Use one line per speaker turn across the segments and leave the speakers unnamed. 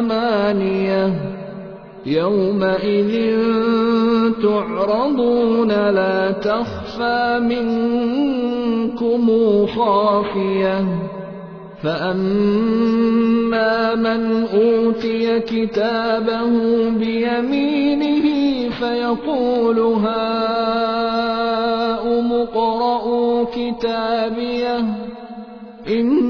ثمانية يومئذ تعرضون لا تخفى منكم خافية فأما من أوتي كتابه بيمينه فيقول هاؤم اقرءوا كتابيه إني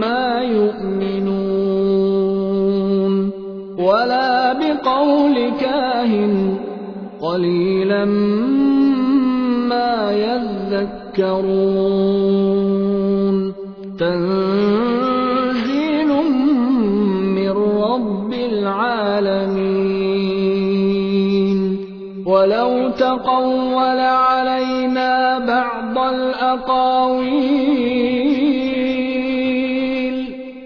ما يؤمنون ولا بقول كاهن قليلا ما يذكرون. تنزيل من رب العالمين. ولو تقول علينا بعض الأقاويل